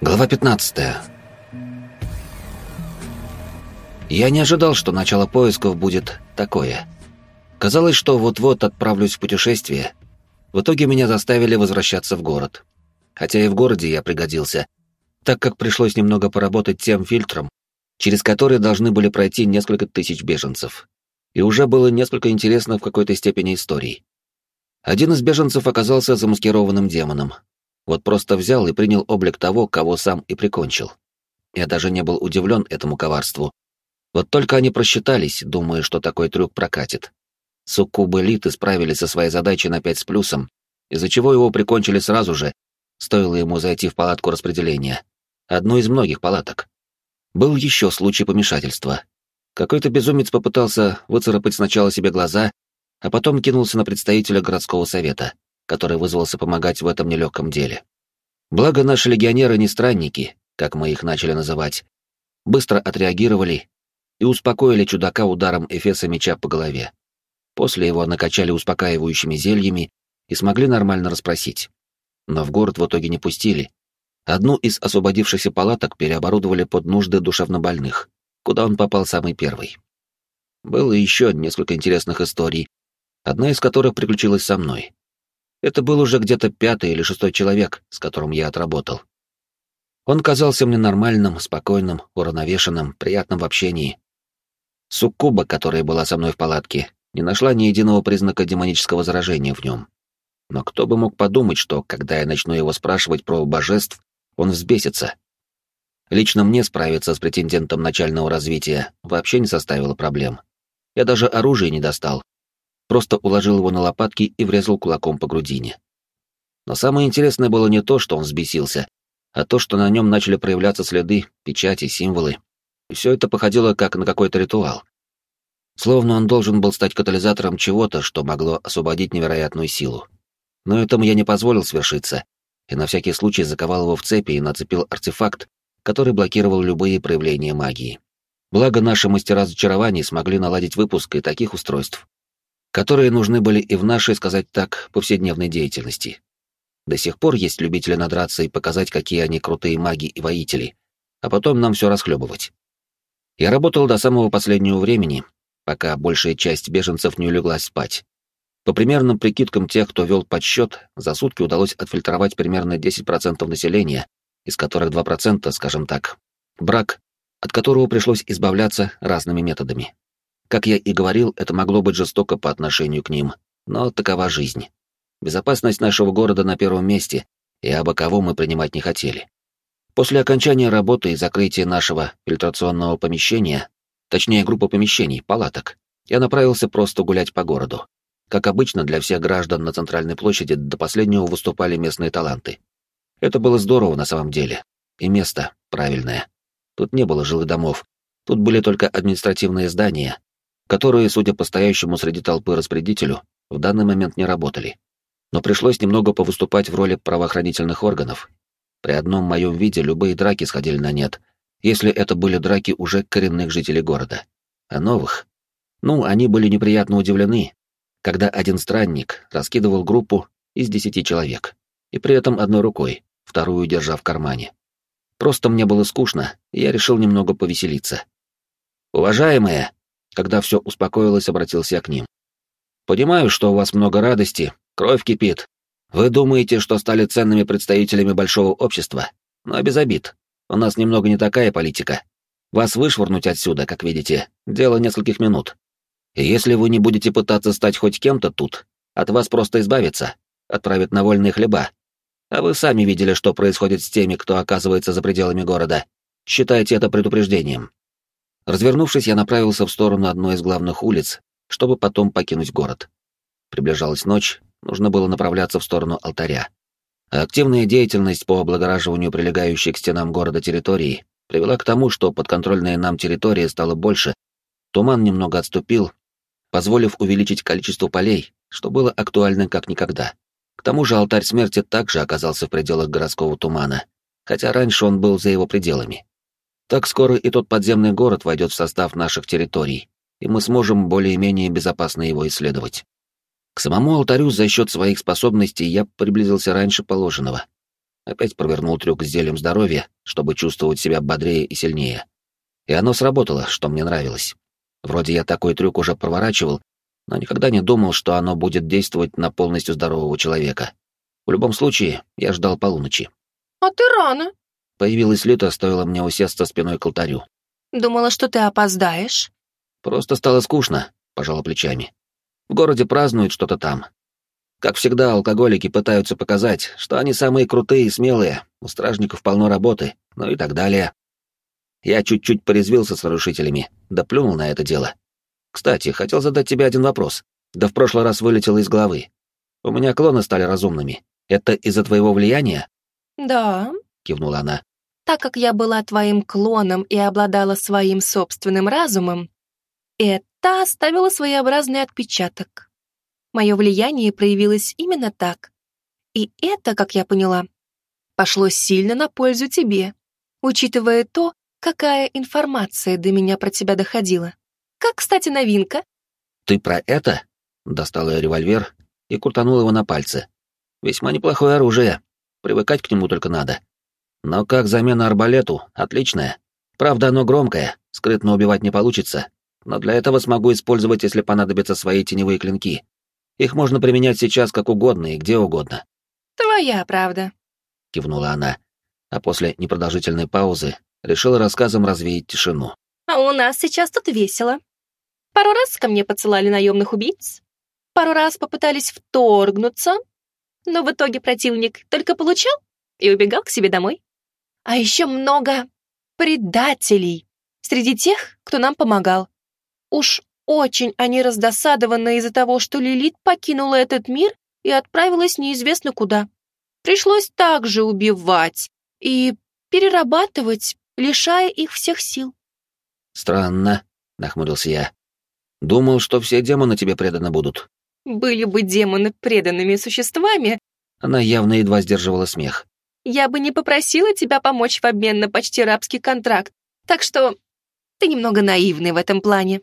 Глава 15. Я не ожидал, что начало поисков будет такое. Казалось, что вот-вот отправлюсь в путешествие. В итоге меня заставили возвращаться в город. Хотя и в городе я пригодился, так как пришлось немного поработать тем фильтром, через который должны были пройти несколько тысяч беженцев. И уже было несколько интересно в какой-то степени историй. Один из беженцев оказался замаскированным демоном, вот просто взял и принял облик того, кого сам и прикончил. Я даже не был удивлен этому коварству. Вот только они просчитались, думая, что такой трюк прокатит. Суккубы Литы справились со своей задачей на пять с плюсом, из-за чего его прикончили сразу же, стоило ему зайти в палатку распределения. Одну из многих палаток. Был еще случай помешательства. Какой-то безумец попытался выцарапать сначала себе глаза, а потом кинулся на представителя городского совета который вызвался помогать в этом нелегком деле. Благо наши легионеры не странники, как мы их начали называть, быстро отреагировали и успокоили чудака ударом эфеса меча по голове. После его накачали успокаивающими зельями и смогли нормально расспросить. Но в город в итоге не пустили. Одну из освободившихся палаток переоборудовали под нужды душевнобольных, куда он попал самый первый. Было еще несколько интересных историй, одна из которых приключилась со мной. Это был уже где-то пятый или шестой человек, с которым я отработал. Он казался мне нормальным, спокойным, уравновешенным, приятным в общении. Суккуба, которая была со мной в палатке, не нашла ни единого признака демонического заражения в нем. Но кто бы мог подумать, что, когда я начну его спрашивать про божеств, он взбесится. Лично мне справиться с претендентом начального развития вообще не составило проблем. Я даже оружие не достал, просто уложил его на лопатки и врезал кулаком по грудине. Но самое интересное было не то, что он взбесился, а то, что на нем начали проявляться следы, печати, символы. И все это походило как на какой-то ритуал. Словно он должен был стать катализатором чего-то, что могло освободить невероятную силу. Но этому я не позволил свершиться, и на всякий случай заковал его в цепи и нацепил артефакт, который блокировал любые проявления магии. Благо, наши мастера зачарований смогли наладить выпуск и таких устройств, которые нужны были и в нашей, сказать так, повседневной деятельности. До сих пор есть любители надраться и показать, какие они крутые маги и воители, а потом нам все расхлебывать. Я работал до самого последнего времени, пока большая часть беженцев не улеглась спать. По примерным прикидкам тех, кто вел подсчет, за сутки удалось отфильтровать примерно 10% населения, из которых 2%, скажем так, брак, от которого пришлось избавляться разными методами. Как я и говорил, это могло быть жестоко по отношению к ним, но такова жизнь. Безопасность нашего города на первом месте, и обо кого мы принимать не хотели. После окончания работы и закрытия нашего фильтрационного помещения, точнее группы помещений, палаток, я направился просто гулять по городу. Как обычно, для всех граждан на центральной площади до последнего выступали местные таланты. Это было здорово на самом деле. И место правильное. Тут не было жилых домов. Тут были только административные здания, которые, судя по стоящему среди толпы распорядителю, в данный момент не работали. Но пришлось немного повыступать в роли правоохранительных органов. При одном моем виде любые драки сходили на нет, если это были драки уже коренных жителей города. А новых? Ну, они были неприятно удивлены, когда один странник раскидывал группу из десяти человек, и при этом одной рукой, вторую держа в кармане. Просто мне было скучно, и я решил немного повеселиться. «Уважаемые!» Когда все успокоилось, обратился я к ним. «Понимаю, что у вас много радости, кровь кипит. Вы думаете, что стали ценными представителями большого общества, но без обид. У нас немного не такая политика. Вас вышвырнуть отсюда, как видите, дело нескольких минут. И если вы не будете пытаться стать хоть кем-то тут, от вас просто избавиться, отправят на вольные хлеба. А вы сами видели, что происходит с теми, кто оказывается за пределами города. Считайте это предупреждением. Развернувшись, я направился в сторону одной из главных улиц, чтобы потом покинуть город. Приближалась ночь, нужно было направляться в сторону алтаря. А активная деятельность по облагораживанию прилегающей к стенам города территории привела к тому, что подконтрольная нам территория стала больше, туман немного отступил, позволив увеличить количество полей, что было актуально как никогда. К тому же алтарь смерти также оказался в пределах городского тумана, хотя раньше он был за его пределами. Так скоро и тот подземный город войдет в состав наших территорий, и мы сможем более-менее безопасно его исследовать. К самому алтарю за счет своих способностей я приблизился раньше положенного. Опять провернул трюк с зельем здоровья, чтобы чувствовать себя бодрее и сильнее. И оно сработало, что мне нравилось. Вроде я такой трюк уже проворачивал, но никогда не думал, что оно будет действовать на полностью здорового человека. В любом случае, я ждал полуночи. «А ты рано», — появилась Лита, стоило мне усесться спиной к алтарю. «Думала, что ты опоздаешь». «Просто стало скучно», — пожала плечами. «В городе празднуют что-то там. Как всегда, алкоголики пытаются показать, что они самые крутые и смелые, у стражников полно работы, ну и так далее. Я чуть-чуть порезвился с нарушителями, да плюнул на это дело. Кстати, хотел задать тебе один вопрос. Да в прошлый раз вылетело из головы. У меня клоны стали разумными. Это из-за твоего влияния? Да, кивнула она. Так как я была твоим клоном и обладала своим собственным разумом, это оставило своеобразный отпечаток. Мое влияние проявилось именно так. И это, как я поняла, пошло сильно на пользу тебе, учитывая то, какая информация до меня про тебя доходила. Как, кстати, новинка?» «Ты про это?» — достал я револьвер и крутанул его на пальце. «Весьма неплохое оружие. Привыкать к нему только надо. Но как замена арбалету, отличная. Правда, оно громкое, скрытно убивать не получится. Но для этого смогу использовать, если понадобятся свои теневые клинки. Их можно применять сейчас как угодно и где угодно». «Твоя правда», — кивнула она, а после непродолжительной паузы решила рассказом развеять тишину. «А у нас сейчас тут весело. Пару раз ко мне подсылали наемных убийц, пару раз попытались вторгнуться, но в итоге противник только получал и убегал к себе домой. А еще много предателей среди тех, кто нам помогал. Уж очень они раздосадованы из-за того, что Лилит покинула этот мир и отправилась неизвестно куда. Пришлось также убивать и перерабатывать, лишая их всех сил. «Странно», — нахмурился я. Думал, что все демоны тебе преданы будут. Были бы демоны преданными существами. Она явно едва сдерживала смех. Я бы не попросила тебя помочь в обмен на почти рабский контракт. Так что ты немного наивный в этом плане.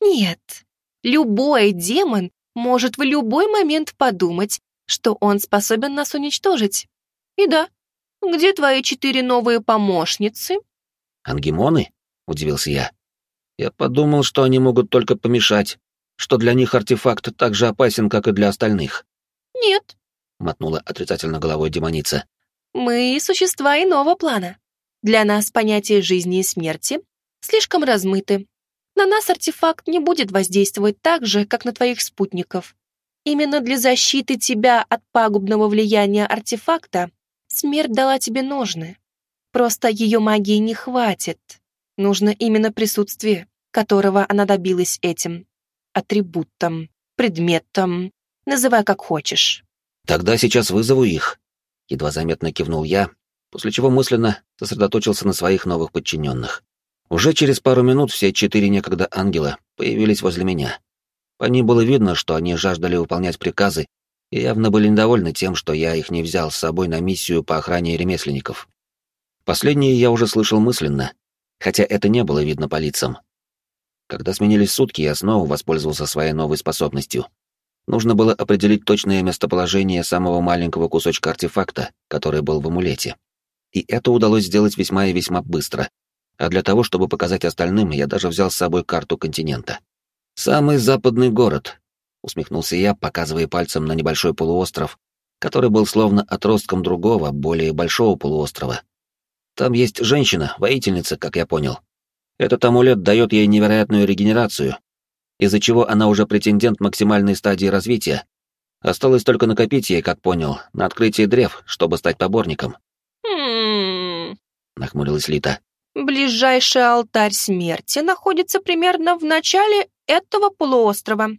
Нет, любой демон может в любой момент подумать, что он способен нас уничтожить. И да, где твои четыре новые помощницы? Ангемоны? Удивился я. Я подумал, что они могут только помешать, что для них артефакт так же опасен, как и для остальных. «Нет», — мотнула отрицательно головой демоница. «Мы — существа иного плана. Для нас понятие жизни и смерти слишком размыты. На нас артефакт не будет воздействовать так же, как на твоих спутников. Именно для защиты тебя от пагубного влияния артефакта смерть дала тебе ножны. Просто ее магии не хватит, Нужно именно присутствие, которого она добилась этим. Атрибутом, предметом, называй как хочешь. Тогда сейчас вызову их. Едва заметно кивнул я, после чего мысленно сосредоточился на своих новых подчиненных. Уже через пару минут все четыре некогда ангела появились возле меня. По ним было видно, что они жаждали выполнять приказы и явно были недовольны тем, что я их не взял с собой на миссию по охране ремесленников. Последнее я уже слышал мысленно, хотя это не было видно по лицам. Когда сменились сутки, я снова воспользовался своей новой способностью. Нужно было определить точное местоположение самого маленького кусочка артефакта, который был в амулете. И это удалось сделать весьма и весьма быстро. А для того, чтобы показать остальным, я даже взял с собой карту континента. «Самый западный город», — усмехнулся я, показывая пальцем на небольшой полуостров, который был словно отростком другого, более большого полуострова, там есть женщина, воительница, как я понял. Этот амулет дает ей невероятную регенерацию, из-за чего она уже претендент максимальной стадии развития. Осталось только накопить ей, как понял, на открытие древ, чтобы стать поборником. «Хм...» — нахмурилась Лита. «Ближайший алтарь смерти находится примерно в начале этого полуострова.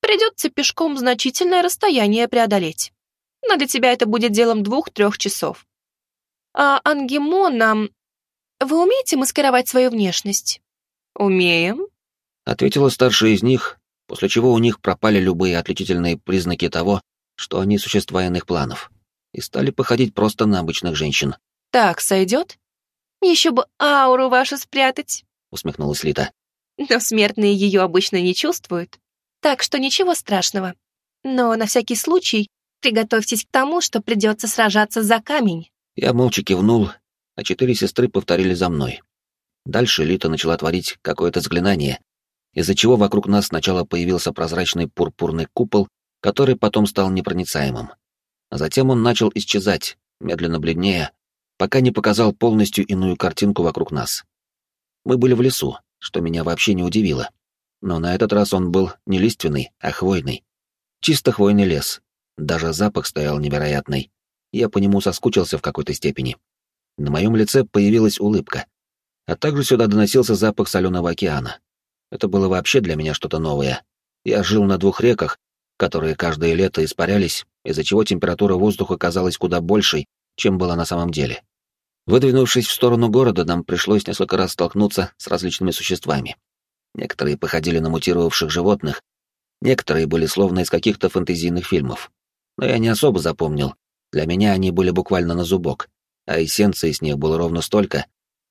Придется пешком значительное расстояние преодолеть. Но для тебя это будет делом двух-трех часов. А Ангемона... Вы умеете маскировать свою внешность? Умеем. Ответила старшая из них, после чего у них пропали любые отличительные признаки того, что они существа иных планов, и стали походить просто на обычных женщин. Так сойдет? Еще бы ауру вашу спрятать, усмехнулась Лита. Но смертные ее обычно не чувствуют, так что ничего страшного. Но на всякий случай Приготовьтесь к тому, что придется сражаться за камень. Я молча кивнул, а четыре сестры повторили за мной. Дальше Лита начала творить какое-то заклинание, из-за чего вокруг нас сначала появился прозрачный пурпурный купол, который потом стал непроницаемым. А затем он начал исчезать, медленно бледнее, пока не показал полностью иную картинку вокруг нас. Мы были в лесу, что меня вообще не удивило. Но на этот раз он был не лиственный, а хвойный. Чисто хвойный лес. Даже запах стоял невероятный. Я по нему соскучился в какой-то степени. На моем лице появилась улыбка. А также сюда доносился запах соленого океана. Это было вообще для меня что-то новое. Я жил на двух реках, которые каждое лето испарялись, из-за чего температура воздуха казалась куда большей, чем была на самом деле. Выдвинувшись в сторону города, нам пришлось несколько раз столкнуться с различными существами. Некоторые походили на мутировавших животных, некоторые были словно из каких-то фэнтезийных фильмов. Но я не особо запомнил, для меня они были буквально на зубок, а эссенции с них было ровно столько,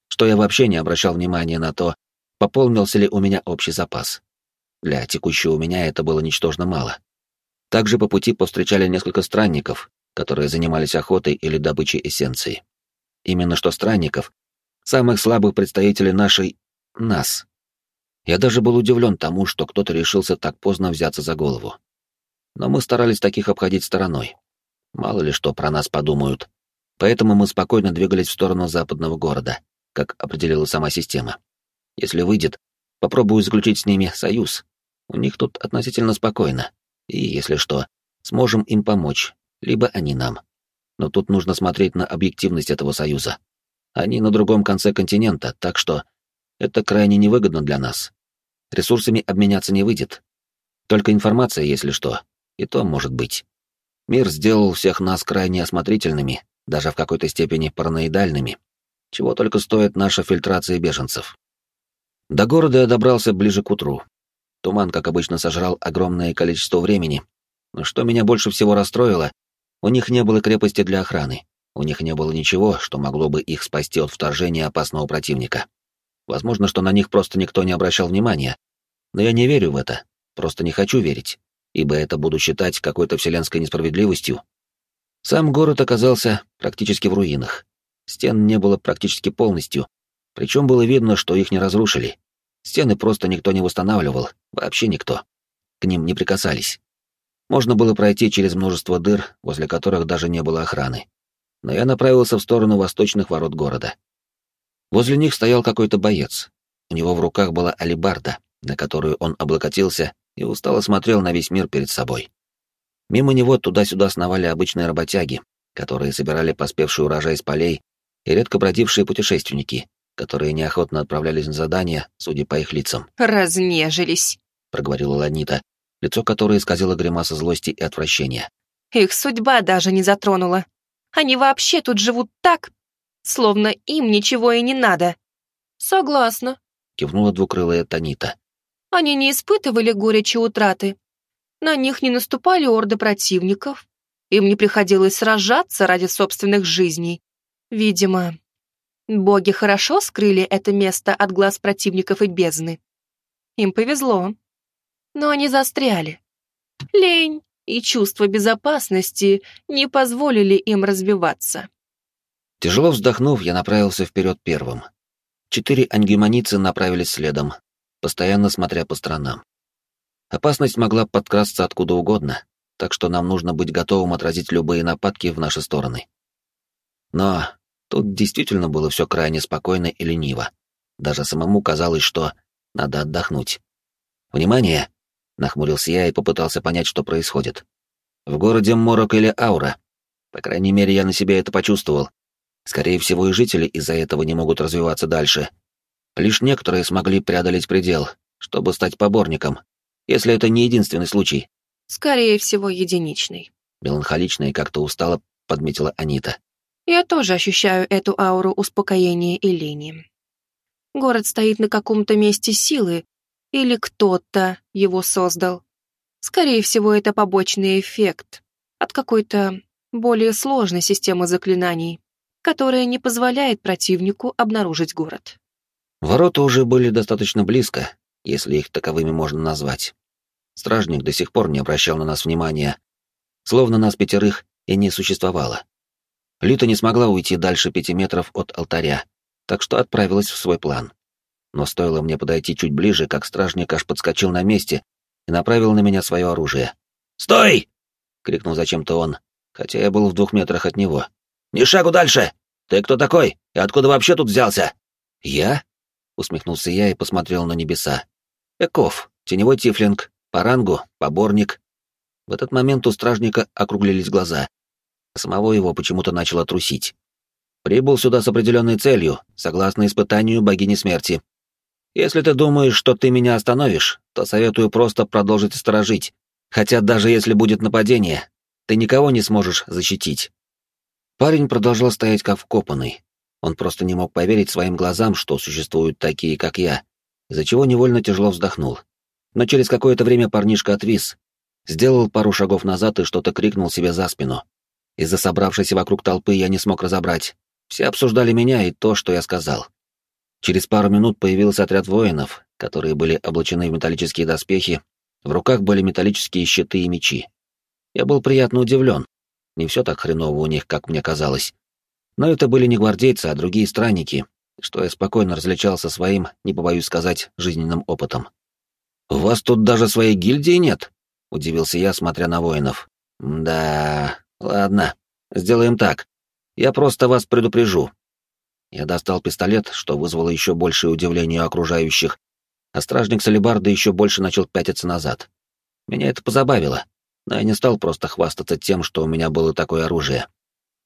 что я вообще не обращал внимания на то, пополнился ли у меня общий запас. Для текущего у меня это было ничтожно мало. Также по пути повстречали несколько странников, которые занимались охотой или добычей эссенции. Именно что странников, самых слабых представителей нашей... нас. Я даже был удивлен тому, что кто-то решился так поздно взяться за голову. Но мы старались таких обходить стороной. Мало ли что про нас подумают. Поэтому мы спокойно двигались в сторону западного города, как определила сама система. Если выйдет, попробую заключить с ними союз. У них тут относительно спокойно. И, если что, сможем им помочь, либо они нам. Но тут нужно смотреть на объективность этого союза. Они на другом конце континента, так что это крайне невыгодно для нас. Ресурсами обменяться не выйдет. Только информация, если что, и то может быть. Мир сделал всех нас крайне осмотрительными, даже в какой-то степени параноидальными, чего только стоит наша фильтрация беженцев. До города я добрался ближе к утру. Туман, как обычно, сожрал огромное количество времени, но что меня больше всего расстроило, у них не было крепости для охраны, у них не было ничего, что могло бы их спасти от вторжения опасного противника. Возможно, что на них просто никто не обращал внимания, но я не верю в это, просто не хочу верить, ибо это буду считать какой-то вселенской несправедливостью. Сам город оказался практически в руинах. Стен не было практически полностью, причем было видно, что их не разрушили. Стены просто никто не восстанавливал, вообще никто. К ним не прикасались. Можно было пройти через множество дыр, возле которых даже не было охраны. Но я направился в сторону восточных ворот города. Возле них стоял какой-то боец. У него в руках была алебарда, на которую он облокотился и устало смотрел на весь мир перед собой. Мимо него туда-сюда сновали обычные работяги, которые собирали поспевший урожай с полей, и редко бродившие путешественники, которые неохотно отправлялись на задания, судя по их лицам. «Разнежились», — проговорила Ланита, лицо которой исказило гримаса злости и отвращения. «Их судьба даже не затронула. Они вообще тут живут так, словно им ничего и не надо». «Согласна», — кивнула двукрылая Танита. «Они не испытывали горечи утраты. На них не наступали орды противников. Им не приходилось сражаться ради собственных жизней. Видимо, боги хорошо скрыли это место от глаз противников и бездны. Им повезло. Но они застряли. Лень и чувство безопасности не позволили им развиваться. Тяжело вздохнув, я направился вперед первым. Четыре ангемоницы направились следом, постоянно смотря по сторонам. Опасность могла подкрасться откуда угодно, так что нам нужно быть готовым отразить любые нападки в наши стороны. Но тут действительно было все крайне спокойно и лениво. Даже самому казалось, что надо отдохнуть. «Внимание!» — нахмурился я и попытался понять, что происходит. «В городе Морок или Аура. По крайней мере, я на себе это почувствовал, Скорее всего, и жители из-за этого не могут развиваться дальше. Лишь некоторые смогли преодолеть предел, чтобы стать поборником, если это не единственный случай. Скорее всего, единичный. Меланхолично и как-то устало подметила Анита. Я тоже ощущаю эту ауру успокоения и лени. Город стоит на каком-то месте силы, или кто-то его создал. Скорее всего, это побочный эффект от какой-то более сложной системы заклинаний, которая не позволяет противнику обнаружить город. Ворота уже были достаточно близко, если их таковыми можно назвать. Стражник до сих пор не обращал на нас внимания, словно нас пятерых и не существовало. Люта не смогла уйти дальше пяти метров от алтаря, так что отправилась в свой план. Но стоило мне подойти чуть ближе, как стражник аж подскочил на месте и направил на меня свое оружие. «Стой!» — крикнул зачем-то он, хотя я был в двух метрах от него. «Ни шагу дальше! Ты кто такой? И откуда вообще тут взялся?» «Я?» — усмехнулся я и посмотрел на небеса. «Эков, теневой тифлинг, по рангу, поборник». В этот момент у стражника округлились глаза. Самого его почему-то начало трусить. «Прибыл сюда с определенной целью, согласно испытанию богини смерти. Если ты думаешь, что ты меня остановишь, то советую просто продолжить сторожить, хотя даже если будет нападение, ты никого не сможешь защитить». Парень продолжал стоять как вкопанный. Он просто не мог поверить своим глазам, что существуют такие, как я, из-за чего невольно тяжело вздохнул. Но через какое-то время парнишка отвис, сделал пару шагов назад и что-то крикнул себе за спину. Из-за собравшейся вокруг толпы я не смог разобрать. Все обсуждали меня и то, что я сказал. Через пару минут появился отряд воинов, которые были облачены в металлические доспехи, в руках были металлические щиты и мечи. Я был приятно удивлен. Не все так хреново у них, как мне казалось. Но это были не гвардейцы, а другие странники, что я спокойно различался своим, не побоюсь сказать, жизненным опытом. «У вас тут даже своей гильдии нет?» — удивился я, смотря на воинов. «Да, ладно, сделаем так. Я просто вас предупрежу. Я достал пистолет, что вызвало еще большее удивление окружающих, а стражник Салибарда еще больше начал пятиться назад. Меня это позабавило, но я не стал просто хвастаться тем, что у меня было такое оружие.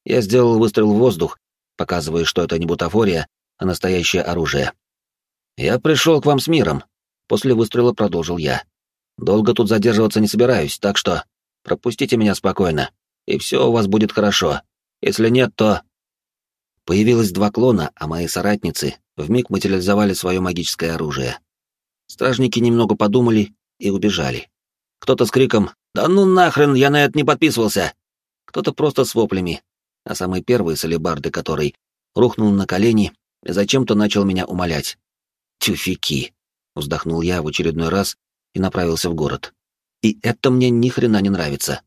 Я сделал выстрел в воздух, показывая, что это не бутафория, а настоящее оружие. «Я пришел к вам с миром», — после выстрела продолжил я. «Долго тут задерживаться не собираюсь, так что пропустите меня спокойно, и все у вас будет хорошо. Если нет, то...» Появилось два клона, а мои соратницы вмиг материализовали свое магическое оружие. Стражники немного подумали и убежали. Кто-то с криком «Да ну нахрен, я на это не подписывался!» Кто-то просто с воплями, а самый первый, солибарды который, рухнул на колени и зачем-то начал меня умолять. «Тюфяки!» — вздохнул я в очередной раз и направился в город. «И это мне ни хрена не нравится.